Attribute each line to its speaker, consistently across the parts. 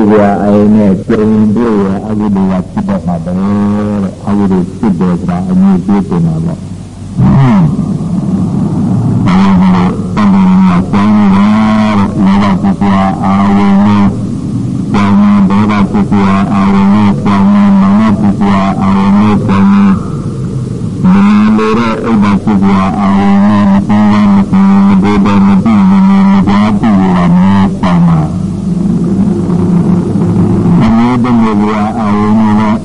Speaker 1: ဥပ္ပါအယနဲ့ကျုံတို့ရဲ့အဝိဒ္ဓကဖြစ်တတ်မှာပဲတဲ့အဝိဒ္ဓဖြစ်တယ်ဆိုတာအမျိုးပြေးတင်တာပေါ့အဲဒီလိုတန်တယ်မှာကျမ်းရတဲ့လောကပုဂ္ဂိုလ်အာဝိနဲ့ကျမ်းရဒေဝပုဂ္ဂိုလ်အာဝိနဲ့ကျမ်းရမနပုဂ္ဂိုလ်အာဝိနဲ့ကျမ်းရမနလေတဲ့ဥပ္ပါပုဂ္ဂိုလ်အာဝိနဲ့မသိရမသိမဒေဘမသိမမမကြားပြီရမယ်ဆောင်းမှာအမျိုးတမျိုးကအာဝိနဲ့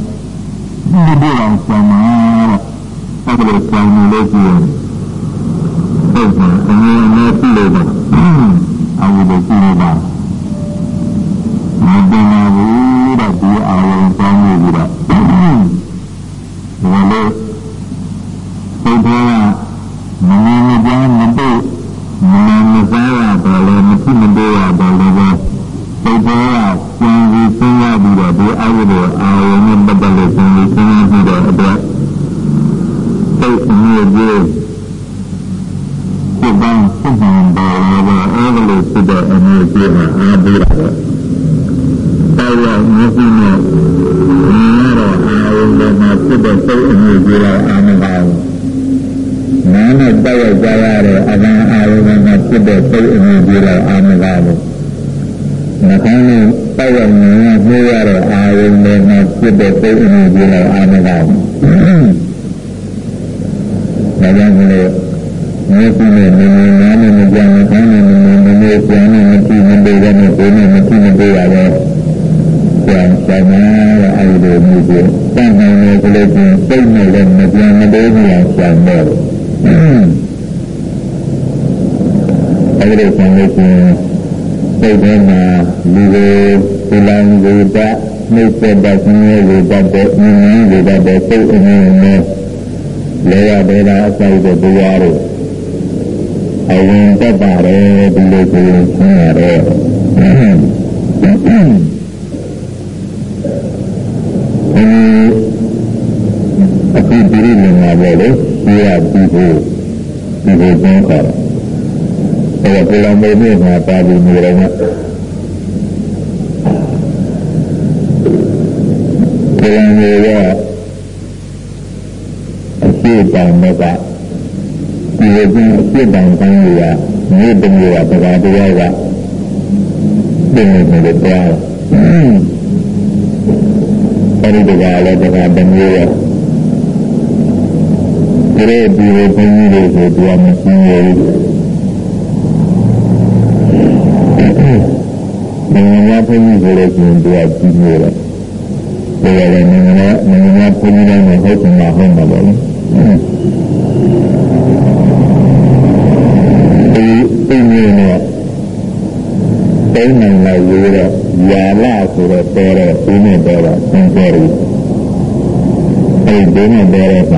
Speaker 1: ဒီလိုအောင်ဆောင်းမှာအဲ့ဒါဆောင်းလို့ကြည့်ရင်ဟုတ်ပါအမြဲတမ်းပြလို့ပါအဝိဒကြည့်လို့ပါမတင်ပါဘူးတဲ့ဒီအာဝိဆောင်းလို့ပြီးတော့ဒီလိုစိတ်ထဲကမငြင်းမကြားမတို့မနာမစားရတော့လည်းမဖြစ်မသေးရတော့လည်းပဲစိတ်ထဲကကျန်ပြီးစဉ်းစားပြီးတော့ဒီအဝိဒအာဝိနဲ့ပတ်သက်လို့ကျန်ပြီးစဉ်းစားပြီးတော့အတွက်စိတ်အမြဲတည်းဒီဘန်းစိတ်မှန်ပါလာတော့အဲ့လိုဖြစ်တဲ့အမြဲတည်းဟာအားပေးတာပဲတော်ရမရှိနဲ့ငါတော့အာဝိနဲ့မှဖြစ်တဲ့စိတ်အမြဲတည်းတော့အာမပါဘူးနာနဲ့တောက်ရောက်ကြရတဲ့အမှန်အာရုံနဲ့ဖြစ်တဲ့စိတ်အမြင်ကြီးတော့အာမပါဘူး။နှခေါင်းနဲ့တောက်ရောက်နေနှိုးရတဲ့အာရုံနဲ့ ဖြစ်တဲ့စိတ်အမြင်ကြီးတော့အာမပါဘူး။ဒါကြောင့်လည်းမြေကြီးနဲ့နေနေနားနဲ့မကြမ်းနှခေါင်းနဲ့နေနေနေပြန်နေမကြည့်မပေးရနဲ့ကိုယ်နဲ့မကြည့်မပေးရတော့ပြန်ပြန်လာအဲ့ဒီလိုမျိုးကိုတန်ခိုင်နေကလေးချင်းစိတ်နဲ့လည်းမပြန်မပေးဘူးအောင်ပြန်တော့အဲဒီဆံလို့ရှိရင်စိတ်ထဲမှာလူကိုဒီလံကိုတ နှိမ့်သက်တဲ့ဆင်းရဲကိုတတ်တဲ့ဉာဏ်ကိုတတ်တဲ့စိတ်အမြင်နဲ့လေရဒေတာအစိုက်တဲ့တရားတွေအရင်တတ်ပါတယ်ဒီလိုကိုဆင်းရဲအခုဒီလိုနေမှာပဲလေဒီရပြီးဖို့ဒီလိုကျင်းခေါ်တယ်အဲဒါကိုယ်တော်မျိုးမှာပါပြီးနေတယ်က ကိုယ်တော်မျိုးကအရှိတောင်မဲ့ကဒီလိုကျင်းအရှိတောင်တိုင်းကြီးကမြေတမျိုးကတရားတရားကပြင်နေတယ်တရားအဲဒီတရားလည်းတရားတစ်မျိုးရဲ့ဒီလိုဒီလိုဘုန်းကြီးတွေကိုတရားမရှိဘူး။နိုင်ငံများဘုန်းကြီးဆိုလို့ရှိရင်တရားကြ ည့်နေတယ်။ဒါလည်းနိုင်ငံများနိုင်ငံများဘုန်းကြီးတိုင်းနဲ့ဟုတ်တယ်မှာဟုတ်မှာပါလေ။ဒီအင်းကြီးနဲ့တိုင်းနိုင်လာရတဲ့ယာလာဆိုတဲ့တဲတဲ့ဒီနဲ့တဲတာသင်္ကြန်။အဲဒီဒီနဲ့တဲတဲ့က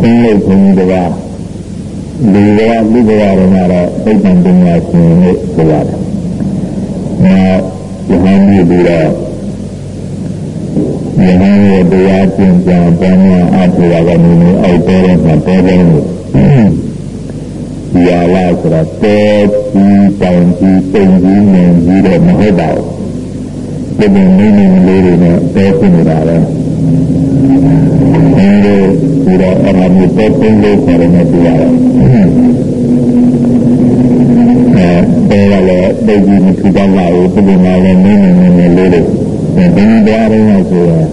Speaker 1: သင်္လိပ်ဘုံတကားလူကလူကရမှာတော့သိပ္ပံပညာရှင်လို့ပြောရတယ်။နောက်ယဟန်ကြီးပြီးတော့ ယဟန်ရဲ့တရားကျင့်ကြံပန်းများအထောက်အကနေနေအောက်တဲတဲ့မှာတဲတဲ့လို့ဒီအလားဆိုတာတဲကြီးတောင်ကြီးပိန်ကြီးနေကြီးတော့မဟုတ်ပါဘူး။ဒီလိုနေနေလေးတွေနဲ့တဲဖြစ်နေတာပဲ။အဲဒီဒီတော့အရာမျိုးပေါ်ပုံလို့ခေါ်တယ်နဲ့တွေ့ရတယ်။အဲဒါလည်းတိတ်ကြီးမထူတော့ပါဘူးဒီလိုမှလည်းနင်းနေနေနေလေးတွေ ဒီတရားတွေနဲ့ဆိုရင်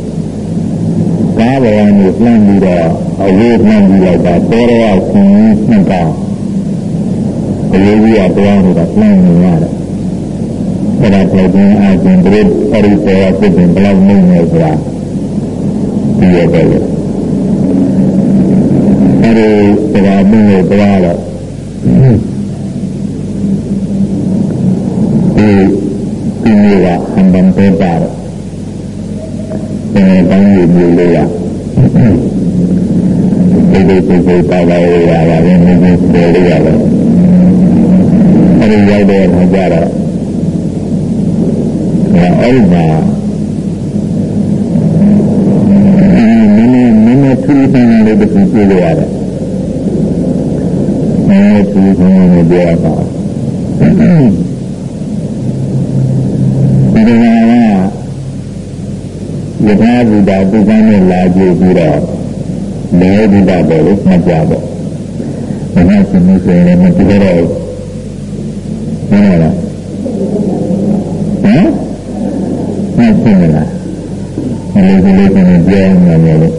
Speaker 1: ကားပေါ်ကနေလှမ်းပြီးတော့အဝေးလှမ်းပြီးတော့ဒါတော်ရဆင်းနှံ့ကအလေးကြီးကတရားတွေကလှမ်းနေရတယ်။အဲ့ဒါပြောခြင်းအချင်းတို့အဲ့ဒီပေါ်ကပြည့်ဘယ်လောက်နေနေဆိုတာဒီရတယ်အဲဒီတရားမင်းကိုတရားတော့ဒီဒီနေ့ကအံပန်ပေးပါတော့ဒီ တိုင်းယူလို့ရဒီလိုဒီလိုပါပါရရပါတယ်နည်းနည်းပြောရရတယ်အဲဒီရောက်တဲ့အခါကျတော့အဲဒီမှာထူးဆန်းတဲ့တစ်ခုပြောရရတယ်။အဲထူးဆန်းတဲ့ပြောရတာ။ဒီ ထာဘုရားပုဂ္ဂိုလ်နဲ့လာကြည့်ပြီးတော့လေဘုရားပဲလို့မှတ်ကြတော့ဘယ်နဲ့ရှင်ဆိုရင်မကြည့်တော့ဟုတ်လားဟမ်မှတ်ရှင်လားအဲ့ဒီလိုကိုပြောနေတယ်လို့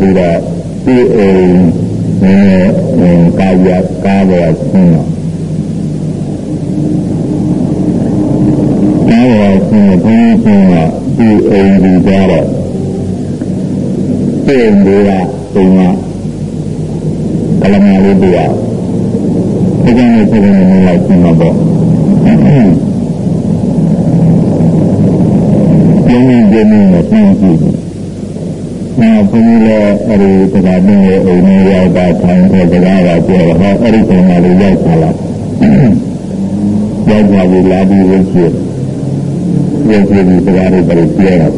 Speaker 1: ပြီးတော့ဒီအိမ်နည်းနည်းကာယကားပေါ်ဆင်းတော့ကားပေါ်ဆင်းဘုန်းကြီးကဒီအိမ်ဒီကြတော့ဒီအိမ်တွေကအိမ်ကကလမလေးတရားဒီကနေ့ပြည်နေလိုက်ရှင်းမှာပေါ့ကျင်းကျင်းနဲ့ဆင်း ကြည့်နောက်ဘုန်းကြီးလည်းအဲဒီတရားသိရဲ့အိမ်ကြီးရောက်တာထိုင်တဲ့တရားကပြောတော့ဟောအဲ့ဒီချိန်မှာလေးရောက်လာလားရောက်လာပြီလာပြီးဝိချေဝိချေဒီတရားတွေပြောပြောတော့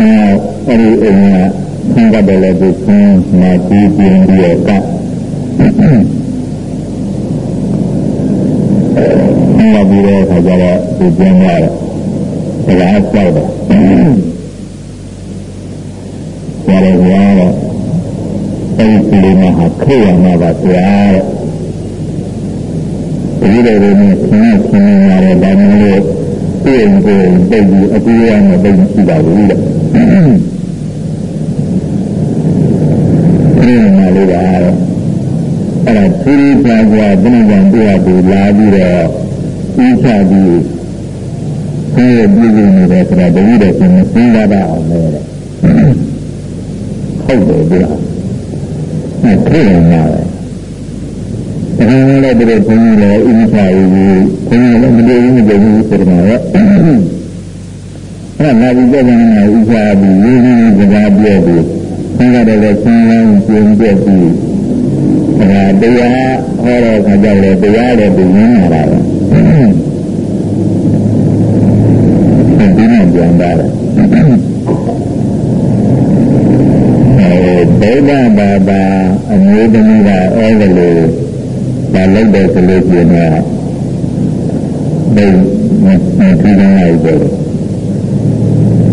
Speaker 1: နောက်အဲ့ဒီအိမ်ကဆင်းကြတယ်လည်းဒီဆင်းနာကြည့်ပြင်းပြီးတော့ကနောက်ပြီးတော့ခါကြတော့ဒီပြန်ရတော့ တရားကြောက်တယ်ဆရာတော်ကတော့အဲဒီကလေးမဟာခေရမှာပါဆရာတဲ့ဒီလိုလိုနဲ့ဆင်းရဲဆင်းရဲရတဲ့ဒါမျိုးလို့ပြင်ကိုပိတ်ပြီးအကူရနဲ့ပိတ်ရှိပါဘူးတဲ့ဒီမှာလေးပါအဲ့ဒါသီရိပါကွာဘုရားကတရားကိုလာပြီးတော့ဥချပြီးဆ င်းရဲပြည်နေတယ်ဆိုတာတတိတဲ့ရှင်စဉ်းစားပါအောင်လေဟုတ်တယ်ဗျာအဲခေရမှာပဲဒါလည်းဒီလိုဘုန်းကြီးလည်းဥပ္ပါယီဘုန်းကြီးလည်းမတည်ဘူးမတည်ဘူးဆိုတော့အဲ့ဒါနာပြီးကြတဲ့နေဥစ္စာပြီးရင်းရင်းစကားပြောပြီးဆင်းရဲတယ်ဆင်းရဲပြင်ပြပြီးဒါတရားဟောတော့ခါကြတယ်တရားလည်းပြင်းနေတာပဲ ဒီနဲ့ပြန်တာလေဗုဒ္ဓဘာသာအမျိုးသမီးကအဲ့ဒါလိုဒါလုပ်တဲ့ကလေးပြင်းတော့ဘယ်မထူးနိုင်လိုက်တယ်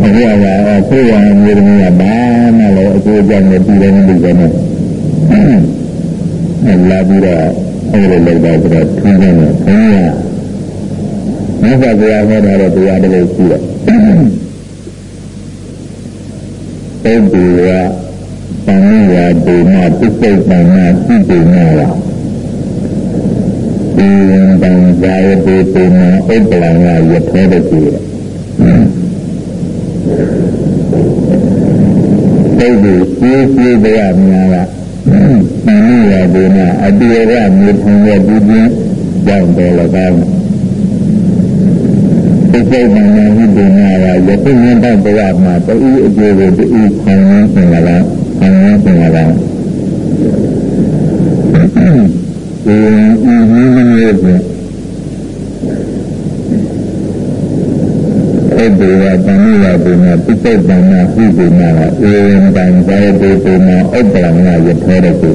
Speaker 1: အခုကဆေးရံအမျိုးသမီးကဘာမှလည်းအကျိုးကြောင့်မပြီးတယ်မပြီးဘူးနဲ့လာပြီးတော့အဲ့လိုလုပ်တာဆိုတော့ထူးတယ်ဘုရား မြတ်စွာဘုရားဟောထားတဲ့တရားတွေရှိတယ်။ပုဒ်ဒီကသံဃာဒေနပစ္စိတ်တနာသိဒေနရာဒီရင်တံဇာယတေပေနဥပ္ပလံကယထေတတိပုဒ်ဒီရှိရှိတရားများကသံဃာဒေနအတေရမြေထုံရဲ့ဒီပြင်းကြောင့်တယ်လည်းကောင်း စိတ်စိတ်မှန်မှန်ဟိပညာရာယခုမြတ်ဘဝမှာတူအကျိုးကိုတူခံရခြင်းကလားခံရခြင်းကလားဒီအင်းမင်းမျိုးဖြင့်အဲ့ဒီကတဏှာပညာပိဿပညာဟိပညာကဧဝံတံဇာယတေပညာဥပ္ပလံယယထေရကု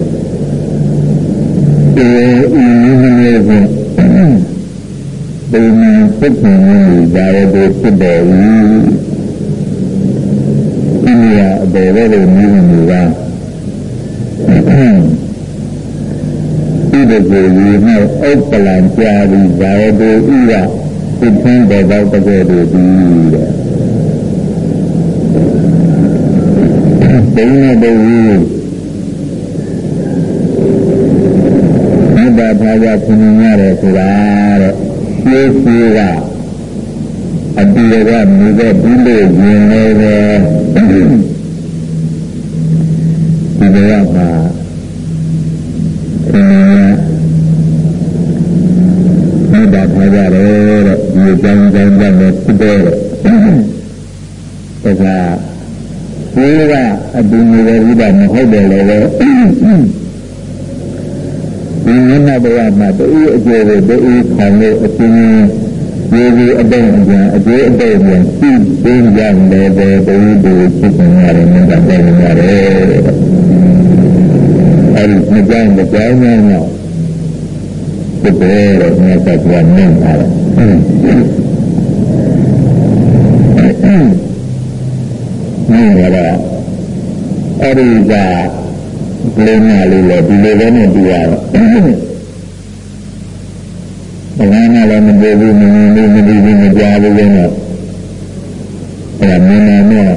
Speaker 1: ဒီအင်းမင်းမျိုးဖြင့် ပုံမှန်စိတ်ခံရတာရတဲ့ဖြစ်တော်၏ဒီနေရာအပေါ်ပဲလို့မြင်နေတာဒီတကူကြီးနဲ့ဥပ္ပလံကြာပြီးဇာရတေဥရသိချင်းတော်တော့တကယ်တည်းဒီတဲ့ဘုံနဲ့ဘုံကြီးမြတ်ဘာသာဖြင်းရတယ်ဆိုတာတဲ့ ရှင်းရှင်းကအတူရကမြည်တဲ့ဒီလိုရင်လည်းပဲဒီဘဝမှာအင်းမြတ်တာထားကြတယ်တဲ့ဒီကြောင်းကြောင်းကြောင့်လည်းဖြစ်တယ်တဲ့ဒါကဒီကအတူနေတဲ့ဝိဒမဟုတ်တယ်လည်းပဲ ဒီမျက်နှာဘဝမှာတူအကျိုးကိုတူခံလို့အရှင်ဒီဒီအတိတ်အကျံအကျိုးအတိတ်ပြန်သိသိကြတယ်တူတူဖြစ်နေရတယ်မြတ်တဲ့နေရတယ်အဲဒီကြောင်းမကြောင်းများတော့ဒီဘယ်တော့မြတ်စွာဘုရားမြင်တာလဲမြင်ရတာအဲ့ဒီက လေးမလေးလည်းဒီလိုပဲနဲ့တူရတော့ဘယ်နဲ့လည်းမပြေဘူးမမြင်ဘူးမသိဘူးမကြားဘူးလည်းတော့အဲ့ဒါမြင်နေတော့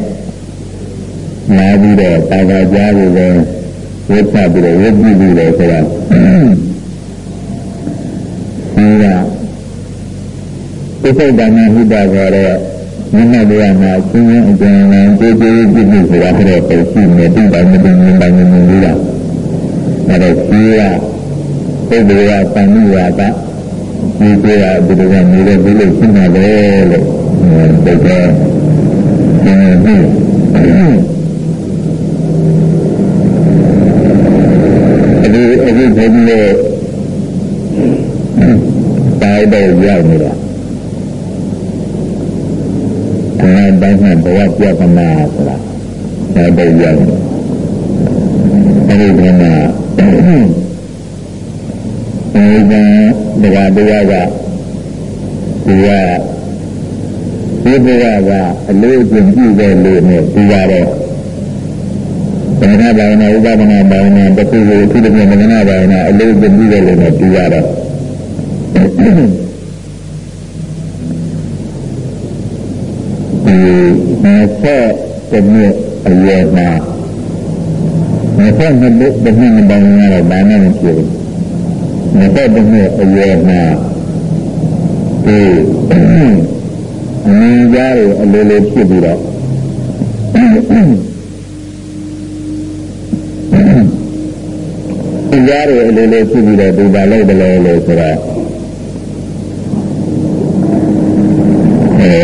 Speaker 1: လာပြီးတော့တာကကြားလို့ပဲဝိသပြီးတော့ဝိပ္ပိပြီးတော့ဆိုတာဒီကဥပ္ပဒါနဟိတခေါ်တဲ့ မြတ်မြတ်မှာဆင်းရဲအကျဉ်းနဲ့ကိုယ်ကိုယ်ပြည့်စုံဆိုတာတော့ပုံရှိနေတိတိုင်းမတင်မြင်တိုင်းမြင်လို့ရအဲ့တော့ဒီကပုဂ္ဂိုလ်ကသံဃာကဒီကိုယ်ကဒီလိုကနေတဲ့ဒီလိုရှင်းတာပဲလို့ဒီကအခုဘုန်းကြီးရဲ့တိုင်းတော့ရောက်နေတာ အဲတိုင်းမှာဘဝပြပနာဆိုတာဒါတော့ရောက်နေအဲဒီကမှာအဲဒီကတရားတရားကဒီကဒီဘဝကအလို့အကျင့်ပြုတဲ့လူနဲ့ဒီကတော့သမဏဘာဝနာဥပဒနာဘာဝနာတစ်ခုကိုအထူးသဖြင့်သမဏဘာဝနာအလို့ပြပြီးတယ်လို့လည်းပြီးရတော့ ဒီမေဆက်တည်းအရွယ်မှာမေဆက်နှစ်ဘုတစ်နှစ်ပေါင်းရတော့ဘာနဲ့မဖြစ်ဘူးမေဆက်တစ်နှစ်အရွယ်မှာဒီအမြင်ကြားရအလိုလိုဖြစ်ပြီးတော့တရားတွေအလိုလိုဖြစ်ပြီးတော့ဒီပါလိုက်တယ်လို့ဆိုတော့အဲ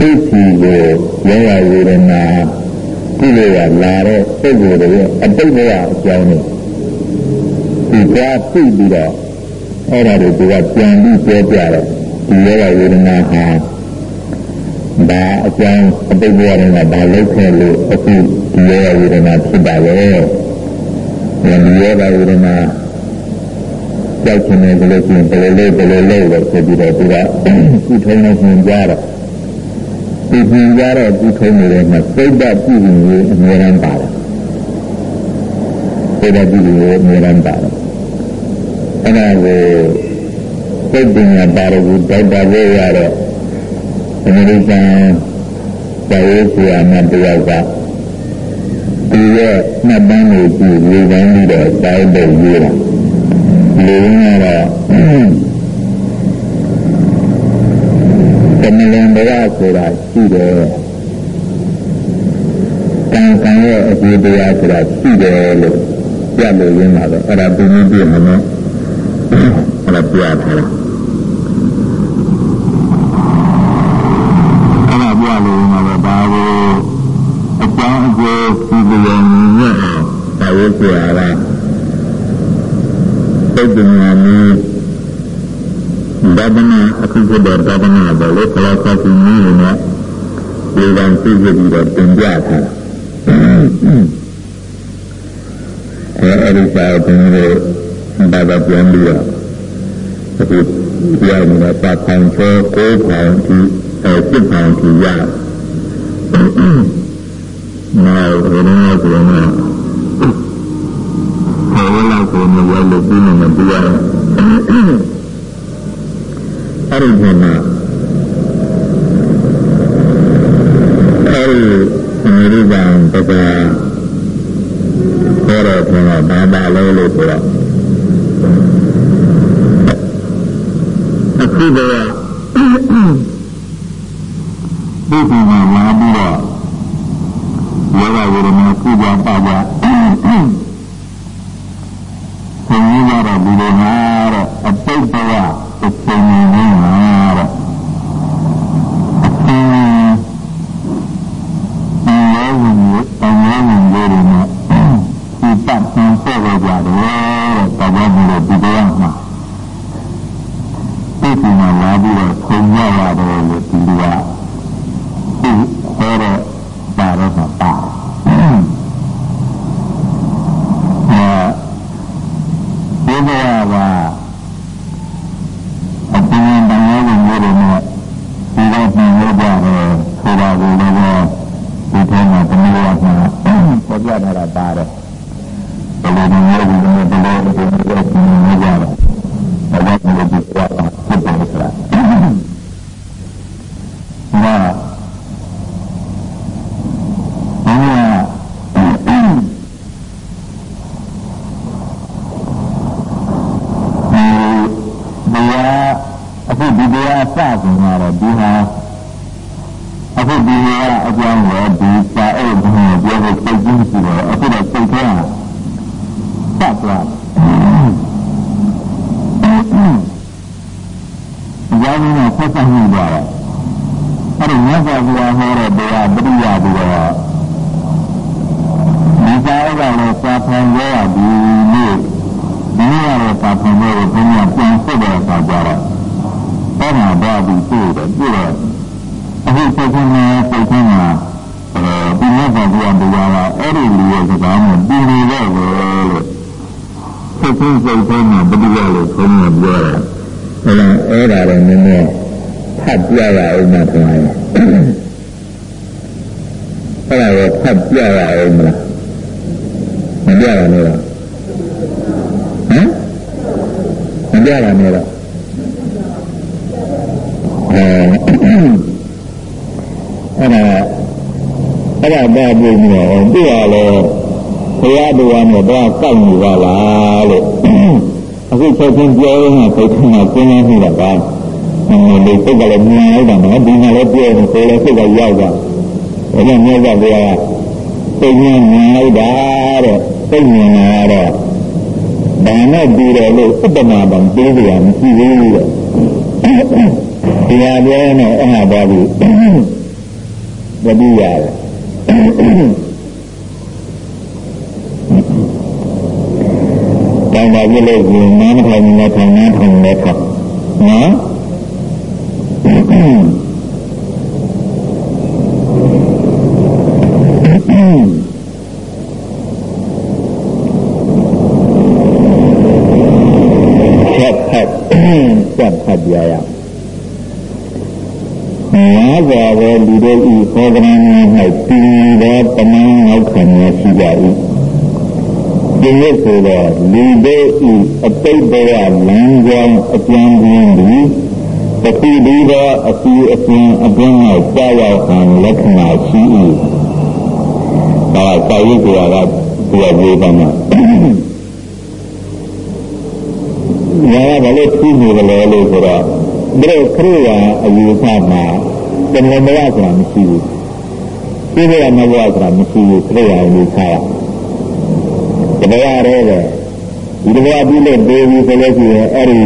Speaker 1: ဒီစီကို ရောရဝေဒနာဒီလိုရလာတဲ့စိတ်ကိုယ်တွေအတိတ်ဘဝအကြောင်းနဲ့ဒီကြသိပြီးတော့အဲ့ဒါတွေကပြန်ပြီးပြောပြတယ်ဒီရောရဝေဒနာဟာဒါအကြောင်းအတိတ်ဘဝကဒါလောက်ခဲ့လို့အခုဒီရောဝေဒနာဖြစ်ပါလေ။ဒီရောဝေဒနာကြောက်ချင်တယ်လို့ဆိုရင်ဘယ်လိုလဲဘယ်လိုလဲလို့ဆိုပြီးတော့သူကကုထုံးနဲ့ပြင်ကြတော့ ဒီပြင်ကြတော့ကုထုံးနေတဲ့မှာစိတ်ဓာတ်ပြုရင်အမြဲတမ်းပါတယ်။စိတ်ဓာတ်ပြုရင်အမြဲတမ်းပါတယ်။အဲ့ဒါကိုစိတ်ပညာပါရဂူဒေါက်တာဝေရတော့အမေရိကန်ကျောင်းဆရာမတယောက်ကဒီရဲ့နှစ်ပန်းကိုကြည့်လေတိုင်းပြီးတော့တိုင်းပုတ်ရေးတာလေရင်းကတော့သမလင်ဘဝ ဆိုတာရှိတယ်ကံကံရဲ့အကျိုးတရားဆိုတာရှိတယ်လို့ပြလို့ရင်းပါပဲအဲ့ဒါဒီနည်းပြမှာနော်အဲ့ဒါပြထားတာဆိုရတာစိတ်ပညာနဲ့ဒါ ဒနာအခုဖြစ်တဲ့ဒါဒနာပဲလေခလာခစီနည်းနဲ့ဒီကံသိကြပြီးတော့တင်ပြထားအဲအဲ့ဒီစာအုပ်ကိုဘာသာပြန်ပြီးတော့အခုပြောနေတာပတ်ပေါင်းကျော်ကိုးပေါင်းဒီအဲစစ်ပေါင်းဒီရနောက်ဘယ်လိုလဲ အဲ့ဒီမှာ သူကလည်းဘုရားတရားနဲ့တော့ကောက်နေပါလားလို့အခုချက်ချင်းပြောရင်းကစိတ်ထဲမှာကျင်းနေနေတာကမင်းလေးစိတ်ကလည်းမြင်လိုက်တာနော်ဒီမှာလည်းပြောနေကိုယ်လည်းစိတ်ကရောက်သွားဒါကြောင့်မြတ်စွာဘုရားစိတ်ဉာဏ်မြင်လိုက်တာတဲ့စိတ်မြင်လာတော့ဒါနဲ့ပြီးတယ်လို့ဥပမာပံပြေးကြရမရှိဘူးတဲ့တရားပြောနေအဲ့ဟာပါဘူးမပြီးရတယ် တောင်းပါပြလို့ကိုနားမထိုင်နေထိုင်နားထိုင်နေတော့နော်ဆက်ဖက်ဆက်ဖက်ကြရအောင်များစွာသောလူတို့ဤဟောကရဏ၌ပြည်သောတမန်ငေါခံရရှိကြ၏ ဒီနေ့ဆိုတော့လူတို့ဤအတိတ်ဘဝလမ်းကြောင်းအကျဉ်းရင်းသည်တတိဒီသောအစီအစဉ်အတွင်း၌ကြာရောက်ဟန်လက္ခဏာရှိ၏ဒါစာရေးကြရတာဒီအရေးပါမှာညာကလည်းသိနေတယ်လို့ဆိုတော့ဒီလိုခရိယာအယူဆမှာတဏှာမရဆိုတာမရှိဘူးသိရမရဆိုတာမရှိဘူးခရိယာအယူဆရ တရားရဲပဲဒီတရားပြီးလို့ဒေဝီဆိုလို့ရှိရင်အဲ့ဒီ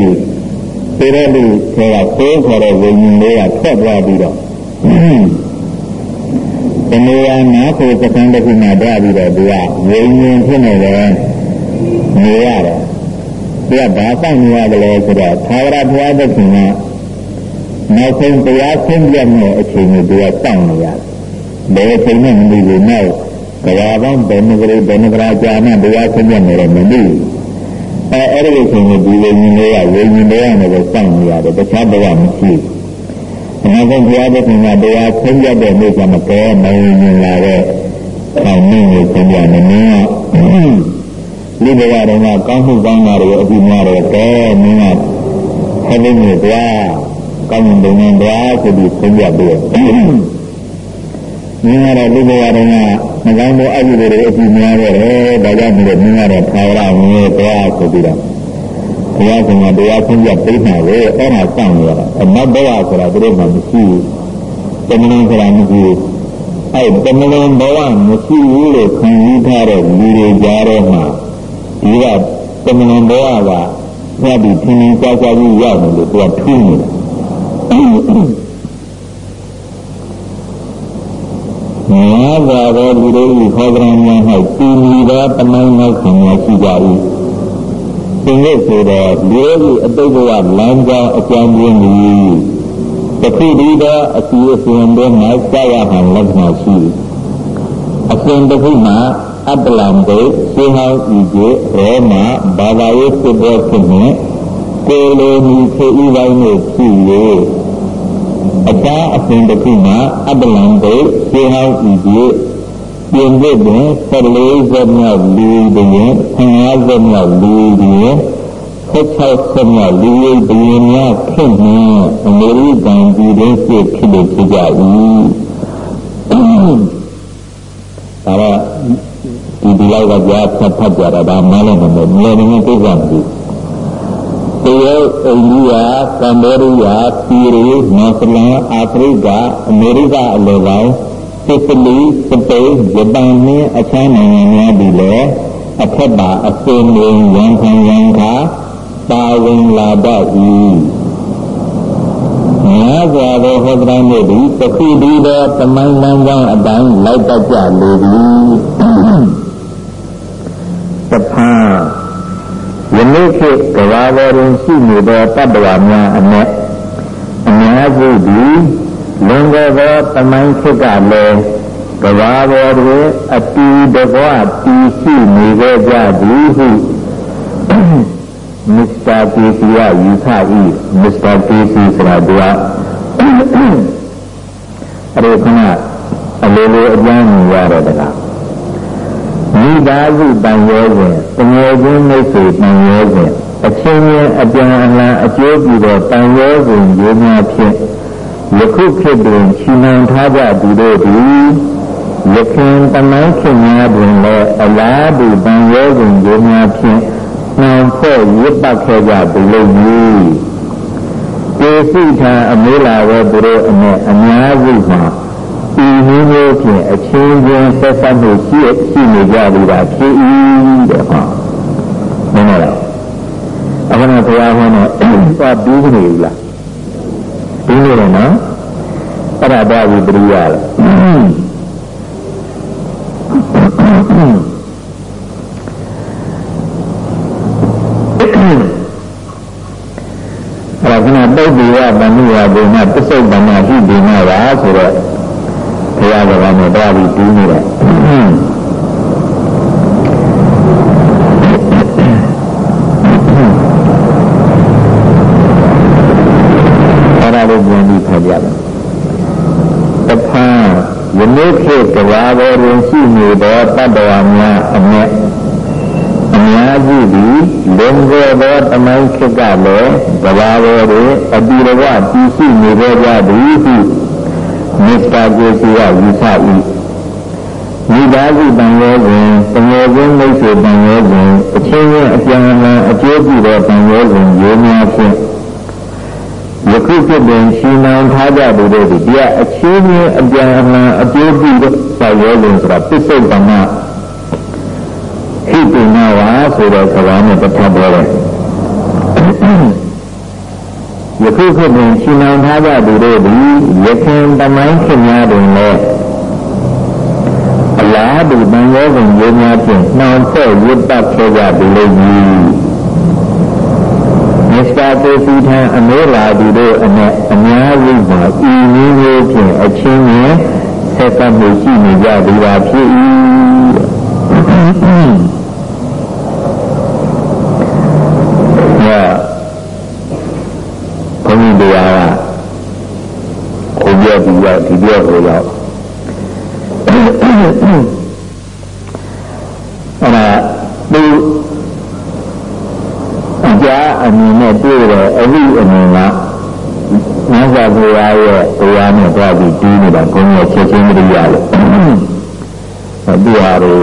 Speaker 1: သေရလူဆိုတာသိခေါ်တဲ့ဝိညာဉ်လေးကထွက်သွားပြီးတော့တဏှာနာကိုစကံတစ်ခုမှတွားပြီးတော့သူကဝိညာဉ်ဖြစ်နေတယ်နေရတယ်သူကဘာစောင့်နေရတယ်လဲဆိုတော့သာဝရဘုရားသခင်ကနောက်ဆုံးတရားဆင်းပြမယ့်အချိန်ကိုသူကစောင့်နေရတယ်။ဘယ်အချိန်မှမသိဘူး။နောက် ကဘာပေါင်းဘယ်နှကြိမ်ဘယ်နှကြိမ်ကြာမှတရားဆင်းပြမယ်တော့မသိဘူး။အဲအဲ့ဒီအချိန်ကိုဒီဝိညာဉ်လေးကဝိညာဉ်လေးနဲ့ပဲစောင့်နေရတယ်။တခြားဘဝမရှိဘူး။နောက်ဆုံးဘုရားသခင်ကတရားဆင်းပြတဲ့နေ့ကမကဲမဝိညာဉ်လာတဲ့ဆောင်းနေကိုဆင်းပြနေနေလူဘဝတုန်းကကောင်းမှုကောင်းတာတွေအပြီးများတယ်ကဲမင်းကဟဲ့နေကြကောင်းရင်ဘုံနဲ့တရားဆိုပြီးဆုံးပြပြီးမင်းကတော့လူဘဝတုန်း ကမကောင်းတဲ့အပြုတွေအပြီးများခဲ့တယ်ဒါကြောင့်မို့လို့မင်းကတော့ထာဝရဝင်းရဲ့တရားဆိုပြီးတော့ဘုရားကတရားဆုံးပြပြမှာလေအဲ့ဒါစောင့်နေရတာအနောက်ဘဝဆိုတာသူတို့မှမရှိဘူးတမန်ဆိုတာမရှိဘူးအဲ့တမန်ဘဝမရှိဘူးလို့ခံယူထားတဲ့လူတွေကြားထဲမှာဒီကတမန်ဘဝကညပြီးထင်းထင်းကြောက်ကြောက်ကြီးရောက်နေလို့သူကထူးနေတာ မာသာတော်လူတို့ဤဟောကြံများ၌ပြည်မီသောတမန်တော်ခံရရှိကြ၏ဒီနေ့ဆိုတော့လူတို့ဤအတိတ်ဘဝလမ်းကြောင်းအကြံပြင်းသည်တခုတည်းသောအစီအစဉ်တို့၌ကြာရဟန်လက္ခဏာရှိအစဉ်တစ်ခုမှာအတ္တလံတေသေဟောင်းဤကျေရောမဘာသာရေးစစ်ပွဲဖြစ်နေကိုလိုမီဖြစ်ဤပိုင်းနှင့်ဖြစ်၍ အခြားအစဉ်တစ်ခုမှာအတ္တလံတေသေဟောင်းဤကျေပြင်ပြတွင်14ဆက်မြောက်လူတွင်15ဆက်မြောက်လူတွင်16ဆက်မြောက်လူဘီယင်များဖြစ်နေအမေရိကန်ပြည်တွင်းဖြစ်ဖြစ်လို့ဖြစ်ကြ၏ဒါတော့ဒီဒီလောက်ကကြားဖတ်ဖတ်ကြတာဒါမှလည်းမဟုတ်လည်းနေကိစ္စမဟုတ်တ ရုတ်အိန္ဒိယကမ္ဘောဒီးယားပြည်ရီနယူဇီလန်အာဖရိကအမေရိကအလယ်ပိုင်းသစ်လီစပိန်ဂျပန်နဲ့အခြားနိုင်ငံများသည်လည်းအထက်ပါအစင်းရင်းရန်ခံရန်ခါပါဝင်လာတတ်၏များစွာသောဟောတရားတို့သည်တခုတည်းသောတမန်လမ်းကြောင်းအတိုင်းလိုက်တတ်ကြလေသည်တဖန် ယနေ့ခေတ်ကဘာပေါ်တွင်ရှိနေသောတတ္တဝါများအနက်အများစုသည်လွန်ခဲ့သောတမန်ခေတ်ကလည်းကဘာပေါ်တွင်အတူတကွတည်ရှိနေကြကြသည်ဟုမစ္စတာကေစီရယူဆ၏မစ္စတာကေစီဆိုတာကအဲ့ဒီခဏအလိုလိုအကျမ်းမြင်ရတဲ့တကား မိသားစုတန်ရောစဉ်တငယ်ချင်းမိတ်ဆွေတန်ရောစဉ်အချင်းချင်းအပြန်အလှန်အကျိုးပြုသောတန်ရောစဉ်ရေးများဖြင့်ယခုခေတ်တွင်ချီနှောင်ထားကြသူတို့သည်ယခင်တမန်ခင်များတွင်လည်းအလားတူတန်ရောစဉ်ရေးများဖြင့်နှောင်ဖွဲ့ရစ်ပတ်ခဲ့ကြပြီလို့ကြီးကျေစုထံအမေးလာသောသူတို့အနဲ့အများစုမှာ ဤမျိုးမျိုးဖြင့်အချင်းချင်းဆက်ဆက်မှုရှိရှိနေကြပြီတာဖြစ်၏တဲ့ဟောမင်းလားအခုနဘုရားဟောတော့သွားပြီးနေပြီလားပြီးနေတယ်နော်အဲ့ဒါတော့ဝိပရိယလားပုဒ္ဒေယဗန္ဓုယဘုံမှာပစ္စုပ္ပန္နဟိဒီနာပါဆိုတော့ ဘုရားကဘာနဲ့တရားပြီးပြီးနေတာအဲ့ဒါလေးပြန်ပြီးဖတ်ကြပါတဖန်ယနေ့ခေတ်ကဘာပေါ်တွင်ရှိနေသောတတ္တဝါများအမြဲအများကြီးသည်လွန်ခဲ့သောတမိုင်းခေတ်ကလည်းကဘာပေါ်တွင်အတူတကွတည်ရှိနေကြကြသည်ဟု မစ္စတာကိုစီကယူဆ၏မိသားစုတန်ရောစဉ်တငယ်ချင်းမိတ်ဆွေတန်ရောစဉ်အချင်းချင်းအပြန်အလှန်အကျိုးပြုသောတန်ရောစဉ်ရိုးများဖြင့်ယခုဖြစ်ပင်ရှင်းအောင်ထားကြသူတို့သည်တရားအချင်းချင်းအပြန်အလှန်အကျိုးပြုသောတန်ရောစဉ်ဆိုတာပစ္စုပ္ပန်ဟိတုနာဝါဆိုတဲ့စကားနဲ့တစ်ထပ်ပေါ်တယ် ယခုခေတ်တွင်ရှင်းအောင်ထားကြသူတို့သည်ယခင်တမိုင်းခင်များတွင်လည်းအလားတူတန်ရောစဉ်ရေးများဖြင့်နှောင်ဖွဲ့ရစ်ပတ်ခဲ့ကြပြီလို့ကြီးမစ္စတာတေစီထံအမေးလာသူတို့အနဲ့အများကြီးမှာဤနည်းမျိုးဖြင့်အချင်းချင်းဆက်သမှုရှိနေကြသည်ပါဖြစ်၏ ဒီပြောကိုရောက်အဲ့ဒါသူအကြအမြင်နဲ့တွေ့တယ်အဟိအမြင်ကမြတ်စွာဘုရားရဲ့တရားနဲ့တွားပြီးပြီးနေတာကိုယ်ရဲ့ချက်ချင်းမရလို့ဒီဟာတွေ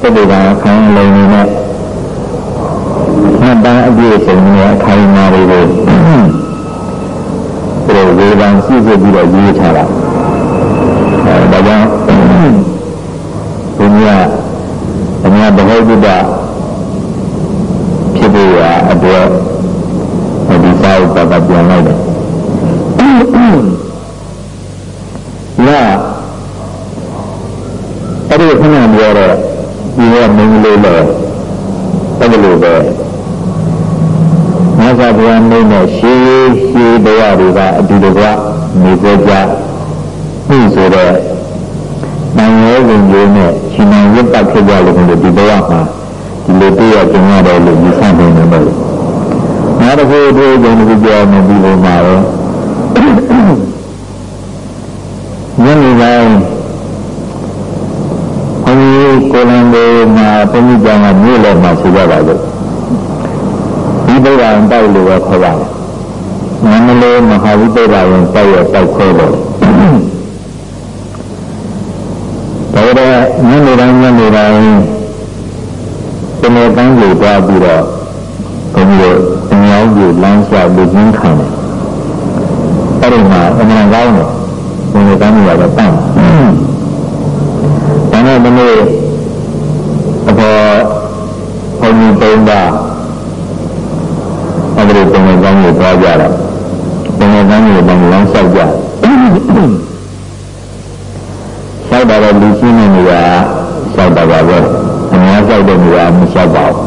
Speaker 1: တတိယခံလုံးနေနဲ့နှစ်ပန်းအပြည့်စုံနဲ့အခိုင်အမာတွေကိုဒီဝေဒန်ရှိစေပြီးတော့ရေးထားတာဒါ ကြောင့်ဘုရားအများဘဂဝုဒ္ဓဖြစ်ဖို့ရအတွက်ဒီစာဥပ္ပကပြန်လိုက်တယ်လာအဲ့ဒီခဏပြောတော့ဒီကမင်းလေးလေအဲ့လိုပဲမြတ်စွာဘုရားမင်းနဲ့ရှေးရှေးဘဝတွေကအတူတကွနေကြကြပြီဆိုတော့နိုင် ရဲဝင်ကြီးနဲ့ရှင်နာရစ်ပတ်ဖြစ်ကြလို့ဒီဘဝမှာဒီလိုတွေ့ရကြရတယ်လို့ယူဆနေတယ်ပေါ့။နောက်တစ်ခုတွေ့ကြတယ်ပြောမယ်ဒီလိုမှာတော့ညနေပိုင်းဘုန်းကြီးကိုလံလေးမှာဘုန်းကြီးကျောင်းကမြို့လည်းမှာဆိုကြပါလို့ဒီဘုရားတိုက်လို့ပဲခေါ်ပါတယ်။မန္တလေးမဟာဝိတ္တရာဝင်တိုက်ရတိုက်ခွဲလို့ ညနေတိုင်းညနေတိုင်းဒီနေ့တန်းကြီးသွားပြီးတော့ဘုန်းကြီးတို့အများကြီးကိုလမ်းလျှောက်လူချင်းခံတယ်အဲ့ဒီမှာအမှန်ကောင်းတယ်ဘုံကမ်းရတော့တန့်ဒါနဲ့ဒီနေ့အပေါ်ဘုံကြီးတုံးတာအဲ့ဒီဘုံကမ်းကိုသွားကြတော့ဘုံကမ်းကိုလမ်းလျှောက်ကြလျှောက်တာတော့လူချင်းနေနေရလျှောက်တာပါပဲအများလျှောက်တဲ့နေရာမလျှောက်ပါဘူး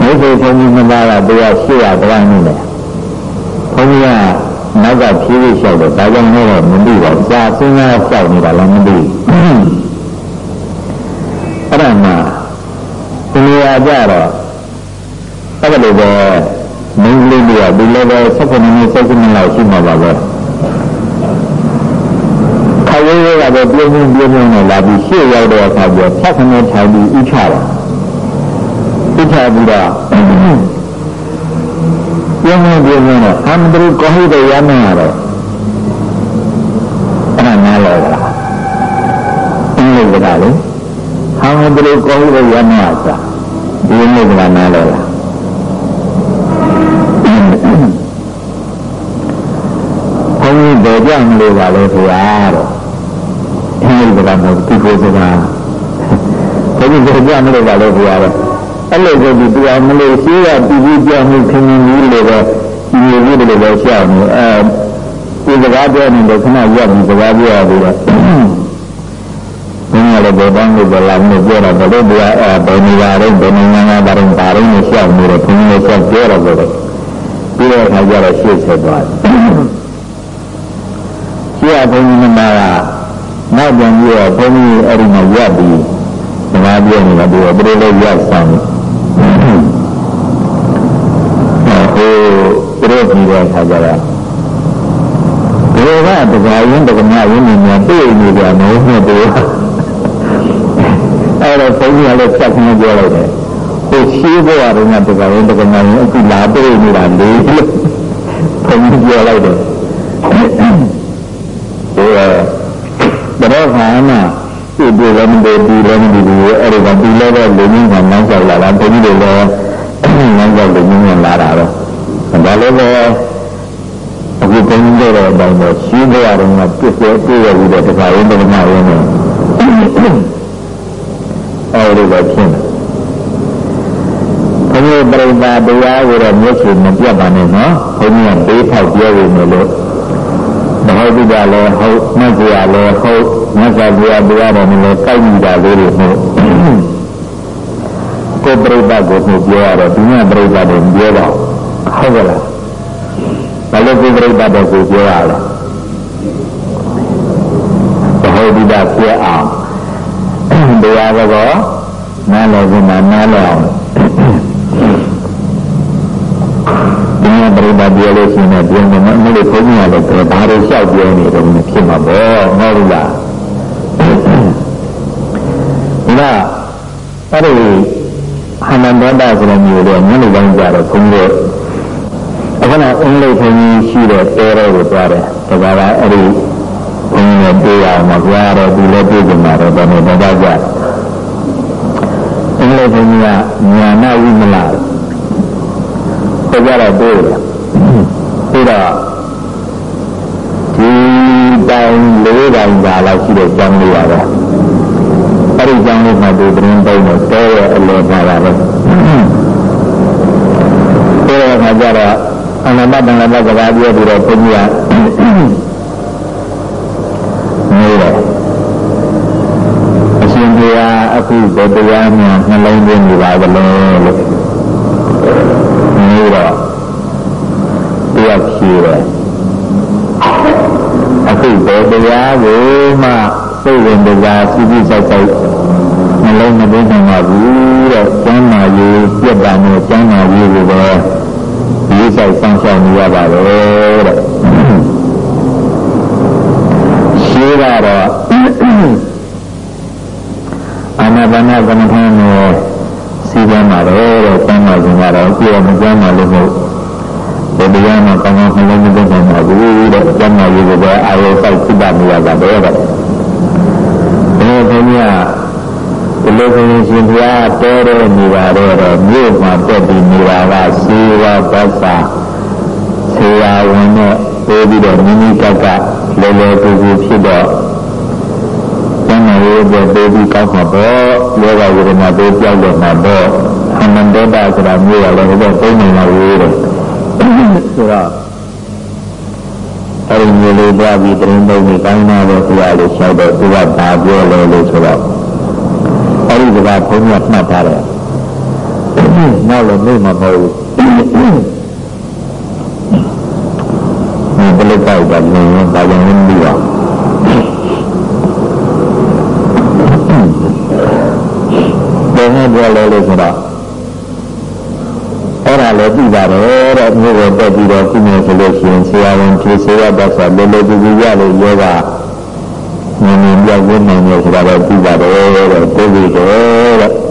Speaker 1: မိတ်ဆွေဘုန်းကြီးမသားကတရားရှိရတရားနေတယ်ဘုန်းကြီးကနောက်ကဖြည်းဖြည်းလျှောက်တယ်ဒါကြောင့်လည်းမသိပါဘူးစာ စဉ်းစားလျှောက်နေတာလည်းမသိဘူးအဲ့ဒါမှဒီနေရာကြတော့အဲ့ဒါလိုပဲမင်းကလေးတွေကဒီလိုပဲ16မိနစ်16မိနစ်လောက်ရှိမှာပါပဲခရီးရကတော့ပြင်းပြင်းပြင်းပြင်းနဲ့လာပြီးရှေ့ရောက်တဲ့အခါကျဖြတ်ခနဲ့ထိုင်ပြီးဥချတာဥချပြီးတော့ပြင်းပြင်းပြင်းပြင်းနဲ့အမှန်တည်းကောဟိတဲ့ရမယ်ရတယ်အဲ့ဒါနား လဲလားအင်းလို့ကလေဟောင်းတည်းကောဟိတဲ့ရမယ်ဆိုတာဒီလိုကနားလဲလားဘုန်းကြီးဘယ်ကြောင့်လို့ပါလဲခင်ဗျာတော့အင်းလို့ကမဟုတ်ဒီကိုစကားဘုန်းကြီးဘယ်ကြောင့်လို့ပါလဲခင်ဗျာတော့အဲ့လိုကိုဒီတရားမလို့ရှိရပြည်ပြီးကြောင်းမှုခင်ခင်ကြီးလို့ပဲဒီလိုမျိုးတွေပဲရှောက်နေအဲ ဒီစကားပြောနေတော့ခဏရက်ပြီးစကားပြောရပြီးတော့ဘုန်းကြီးလည်းဘယ်တော့မှဘယ်လာမပြောတော့ဘယ်လိုတရားအဲဘယ်နေရာတော့ဘယ်နေရာကဘာရင်ပါရင်ရှောက်နေတယ်ဘုန်းကြီးလည်းရှောက်ပြောတော့လို့ပြီးတဲ့အခါကျတော့ရှေ့ဆက်သွားတယ်ရှေ့ကဘုန်းကြီးကနောက်ပြန်ပြီးတော့ဘုန်းကြီးအဲ့ဒီမှာရက်ပြီးစကားပြောနေတာဒီတော့ဘယ်လိုလဲရက်ဆောင်ဟိုသူတို့ပြီးတဲ့အခါကျတော့ ဒီကတရားရင်တက္ကမရင်းနေများတွေ့နေကြမဟုတ်ဘူးတူအဲ့တော့ဘုန်းကြီးကလည်းဆက်ခင်းပြောလိုက်တယ်ဟိုရှိဖို့ရတော့တက္ကမရင်တက္ကမရင်အခုလာတွေ့နေတာလေဘုန်းကြီးပြောလိုက်တယ်ဒီတော့ခါမှဒီဒီလည်းမတည်ဒီလည်းမတည်ဘူးအဲ့ဒီကဒီလည်းပဲလူကြီးကနောက်ကျလာတာဘုန်းကြီးတွေလည်းနောက်ကျလူကြီးကလာတာတော့ဒါလည်းပဲ အခုဘုန်းကြီးတွေတဲ့အတိုင်းပဲရှိကြရတော့ပြည့်စုံပြည့်ရပြီးတဲ့တရားရင်းဓမ္မရင်းနဲ့အဲ့ဒီပဲဖြစ်နေဘုရားပြိဿတရားကိုတော့မျက်ခြေမပြတ်ပါနဲ့နော်ဘုန်းကြီးကဘေးထောက်ပြောနေလို့ဘဟောတိကလည်းဟုတ်မြတ်စွာလည်းဟုတ်မြတ်စွာဘုရားတရားတော်နဲ့လည်းကိုက်ညီတာလေးတွေဟုတ်ကိုပြိဿကိုကိုပြောရတော့ဒီညပြိဿတွေပြောတော့ဟုတ်ကလား ဘာလို့ကိုပြိဿတော့ကိုပြောရလဲဘဟောတိကပြအောင်တရားတော်နားလည်ခြင်းနားလည်အောင်ဒီမှာပြိဿပြောလို့ရှိရင်ပြောမယ်မလို့ဘုန်းကြီးကလည်းဘာတွေလျှောက်ပြောနေတယ်ဖြစ်မှာပေါ့မဟုတ်လားဒါအဲ့ဒီဟမန္တတာဆိုတဲ့မျိုးတွေညနေပိုင်းကြတော့ဘုန်းကြီးအ ခုနအင်္ဂလိပ်ဘုန်းကြီးရှိတဲ့တဲတော်ကိုသွားတယ်ဒါကလည်းအဲ့ဒီဘုန်းကြီးနဲ့တွေ့ရမှာကြွားတော့ဒီလည်းတွေ့ကြမှာတော့ဒါနဲ့တော့ကြအင်္ဂလိပ်ဘုန်းကြီးကညာနာဝိမလာဆိုကြတော့တွေ့တယ်ပြီးတော့ဒီတိုင်လေးတိုင်သာလောက်ရှိတဲ့ကျောင်းလေးရတော့အဲ့ဒီကျောင်းလေးမှာဒီသတင်းတုံးတော့တဲရဲ့အလောပါတာပဲဆိုတော့ခါကြတော့ အနမတန်လည်းစကားပြောပြီးတော့ဘုရားနေတယ်အရှင်ဘုရားအခုဘယ်တရားမှနှလုံးသွင်းနေပါသလဲလို့နေတော့တယောက်ရှိတယ်အခုဘယ်တရားကိုမှစိတ်ဝင်တရားစီးပြီးစိုက်စိုက်နှလုံးမသွင်းနိုင်ပါဘူးတဲ့ကျမ်းမာရေးပြတ်တာနဲ့ကျမ်းမာရေးကိုပဲ ဒီစိုက်ဆောင်ရှောက်နေရပါတယ်တဲ့ရှိကတော့အာနာပါနကမ္မထာနဲ့စီးပြန်ပါတယ်တဲ့ကျမ်းမာခြင်းကတော့ကြည့်ရမကျမ်းမာလို့မဟုတ်ဒီတရားမှာကောင်းကောင်းခလုံးမသိနိုင်ပါဘူးတဲ့ကျမ်းမာရေးကိုပဲအာရုံစိုက်ကြည့်ပါနေရတာပဲတဲ့ဒီလိုဘုရား ဒီလိုဘုရားရှင်ဘုရားတဲတဲ့နေပါတော့မြို့မှာတက်ပြီးနေတာကစီဝါပသဆေယဝင်နဲ့ပိုးပြီးတော့မိမိကကလေလေပူပူဖြစ်တော့ကျမ်းမာရေးအတွက်ပိုးပြီးကောက်မှာပေါ့ယောဂဝေဒနာပိုးပြောက်တော့မှာပေါ့အမန္တတာဆိုတာမြို့ရလည်းတော့သိနေမှာဝေးတယ်ဆိုတော့အဲဒီမျိုးလေးသွားပြီးတရင်သုံးပြီးကောင်းတာတော့သူကလည်းလျှောက်တော့သူကပါပြောလဲလို့ဆိုတော့အဲ ဒီကဘုန်းကြီးမှတ်ထားတယ်နောက်လည်းမေ့မှာမဟုတ်ဘူးဘယ်လိုပိုက်တာလဲဘာကြောင့်လဲမသိပါဘူးဘယ်နဲ့ပြောလဲလို့ဆိုတော့အဲ့ဒါလည်းသိပါတယ်တဲ့မြို့ကိုတက်ပြီးတော့ခုနေဆိုလို့ရှိရင်ဆရာဝန်ဖြေဆေးရတတ်ဆိုလောလောကူကူရလို့ယောဂငြင်းငြင်း ပြောက်ဝင်နိုင်တယ်ဆိုတာတော့သိပါတယ်တဲ့သိပြီတဲ့